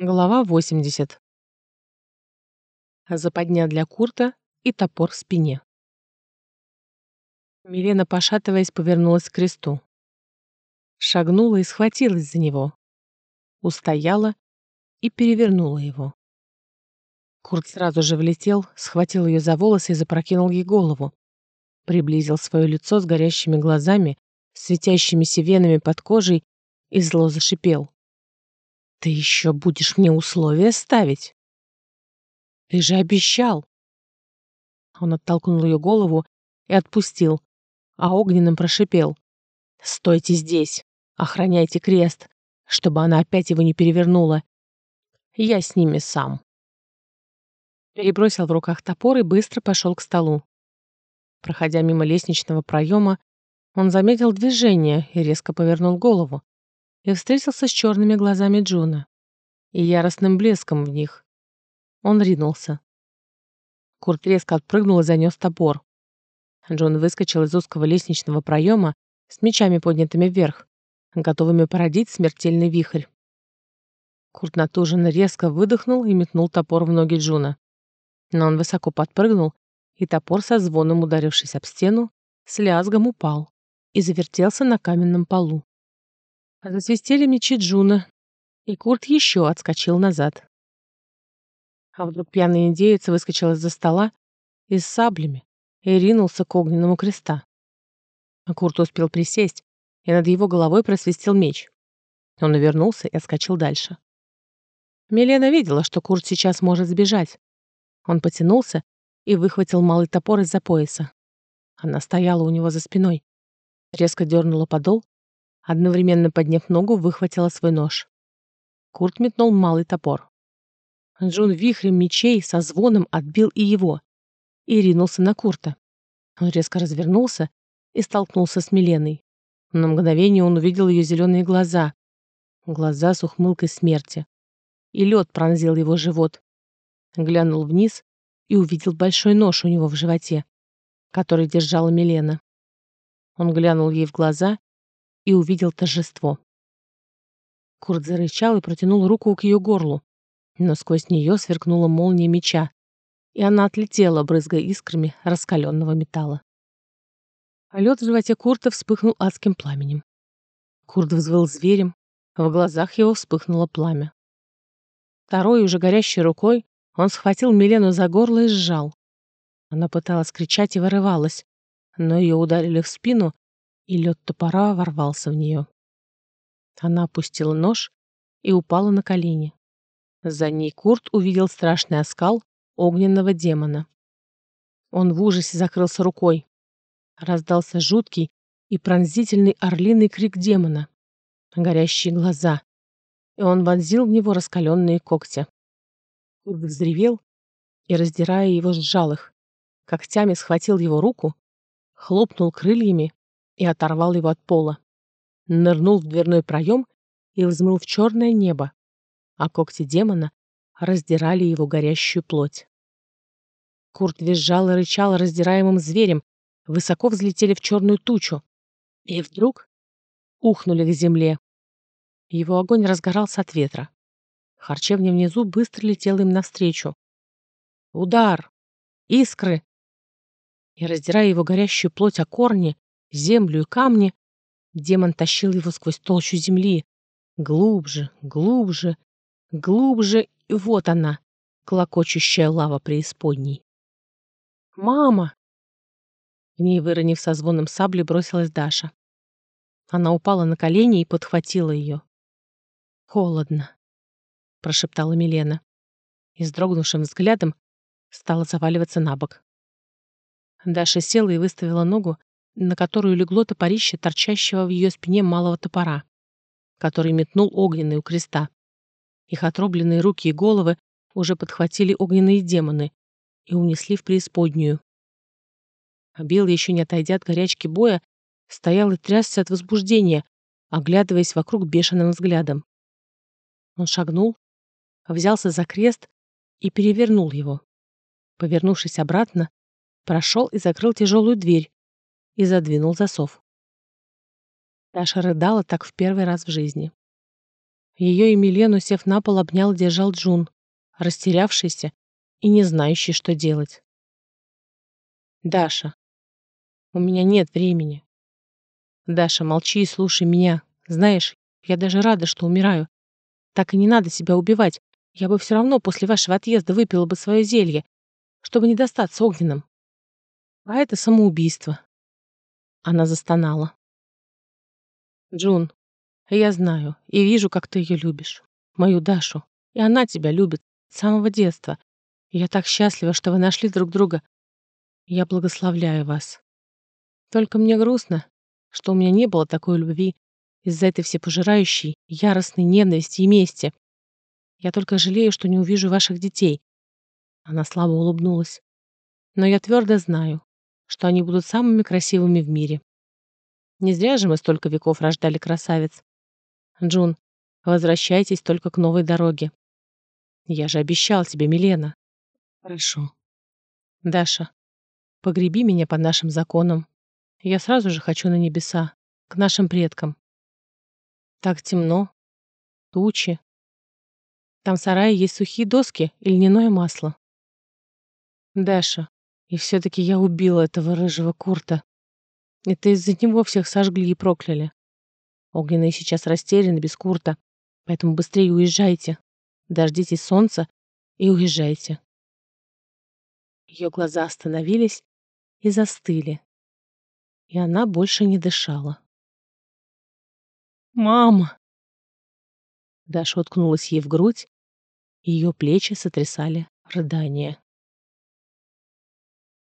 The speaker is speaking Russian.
Глава 80. Западня для Курта и топор в спине. Милена, пошатываясь, повернулась к кресту. Шагнула и схватилась за него. Устояла и перевернула его. Курт сразу же влетел, схватил ее за волосы и запрокинул ей голову. Приблизил свое лицо с горящими глазами, светящимися венами под кожей и зло зашипел. Ты еще будешь мне условия ставить? Ты же обещал. Он оттолкнул ее голову и отпустил, а огненным прошипел. Стойте здесь, охраняйте крест, чтобы она опять его не перевернула. Я с ними сам. Перебросил в руках топор и быстро пошел к столу. Проходя мимо лестничного проема, он заметил движение и резко повернул голову и встретился с черными глазами Джуна и яростным блеском в них. Он ринулся. Курт резко отпрыгнул и занес топор. Джун выскочил из узкого лестничного проема с мечами поднятыми вверх, готовыми породить смертельный вихрь. Курт натуженно резко выдохнул и метнул топор в ноги Джуна. Но он высоко подпрыгнул, и топор со звоном, ударившись об стену, с лязгом упал и завертелся на каменном полу. Засвистели мечи Джуна, и Курт еще отскочил назад. А вдруг пьяный индеец выскочил из-за стола и с саблями и ринулся к огненному креста. А Курт успел присесть, и над его головой просвистел меч. Он увернулся и отскочил дальше. Милена видела, что Курт сейчас может сбежать. Он потянулся и выхватил малый топор из-за пояса. Она стояла у него за спиной. Резко дернула подол, Одновременно подняв ногу, выхватила свой нож. Курт метнул малый топор. Джун вихрем мечей со звоном отбил и его. И ринулся на Курта. Он резко развернулся и столкнулся с Миленой. На мгновение он увидел ее зеленые глаза. Глаза с ухмылкой смерти. И лед пронзил его живот. Глянул вниз и увидел большой нож у него в животе, который держала Милена. Он глянул ей в глаза и увидел торжество. Курт зарычал и протянул руку к ее горлу, но сквозь нее сверкнула молния меча, и она отлетела, брызгая искрами раскаленного металла. Лед в животе Курта вспыхнул адским пламенем. Курт взвыл зверем, в глазах его вспыхнуло пламя. Второй, уже горящей рукой, он схватил Милену за горло и сжал. Она пыталась кричать и вырывалась, но ее ударили в спину, и лед топора ворвался в нее. Она опустила нож и упала на колени. За ней Курт увидел страшный оскал огненного демона. Он в ужасе закрылся рукой. Раздался жуткий и пронзительный орлиный крик демона. Горящие глаза. И он вонзил в него раскаленные когти. Курт взревел и, раздирая его, сжал их. Когтями схватил его руку, хлопнул крыльями и оторвал его от пола. Нырнул в дверной проем и взмыл в черное небо, а когти демона раздирали его горящую плоть. Курт визжал и рычал раздираемым зверем, высоко взлетели в черную тучу, и вдруг ухнули к земле. Его огонь разгорался от ветра. Харчевня внизу быстро летела им навстречу. Удар! Искры! И, раздирая его горящую плоть о корни, землю и камни, демон тащил его сквозь толщу земли. Глубже, глубже, глубже, и вот она, клокочущая лава преисподней. «Мама!» В ней, выронив со звоном сабли, бросилась Даша. Она упала на колени и подхватила ее. «Холодно», — прошептала Милена. И с дрогнувшим взглядом стала заваливаться на бок. Даша села и выставила ногу, на которую легло топорище, торчащего в ее спине малого топора, который метнул огненный у креста. Их отрубленные руки и головы уже подхватили огненные демоны и унесли в преисподнюю. А Белый, еще не отойдя от горячки боя, стоял и трясся от возбуждения, оглядываясь вокруг бешеным взглядом. Он шагнул, взялся за крест и перевернул его. Повернувшись обратно, прошел и закрыл тяжелую дверь, и задвинул засов. Даша рыдала так в первый раз в жизни. Ее и Милену, сев на пол, обнял и держал Джун, растерявшийся и не знающий, что делать. «Даша, у меня нет времени. Даша, молчи и слушай меня. Знаешь, я даже рада, что умираю. Так и не надо себя убивать. Я бы все равно после вашего отъезда выпила бы свое зелье, чтобы не достаться огненным. А это самоубийство. Она застонала. Джун, я знаю и вижу, как ты ее любишь. Мою Дашу. И она тебя любит с самого детства. Я так счастлива, что вы нашли друг друга. Я благословляю вас. Только мне грустно, что у меня не было такой любви из-за этой всепожирающей, яростной ненависти и мести. Я только жалею, что не увижу ваших детей. Она слабо улыбнулась. Но я твердо знаю, что они будут самыми красивыми в мире. Не зря же мы столько веков рождали красавиц. Джун, возвращайтесь только к новой дороге. Я же обещал тебе, Милена. Хорошо. Даша, погреби меня по нашим законам. Я сразу же хочу на небеса, к нашим предкам. Так темно, тучи. Там в сарае есть сухие доски и льняное масло. Даша, и все-таки я убила этого рыжего Курта. Это из-за него всех сожгли и прокляли. Огненные сейчас растеряны без Курта, поэтому быстрее уезжайте. Дождитесь солнца и уезжайте. Ее глаза остановились и застыли, и она больше не дышала. «Мама!» Даша уткнулась ей в грудь, и ее плечи сотрясали рыдания.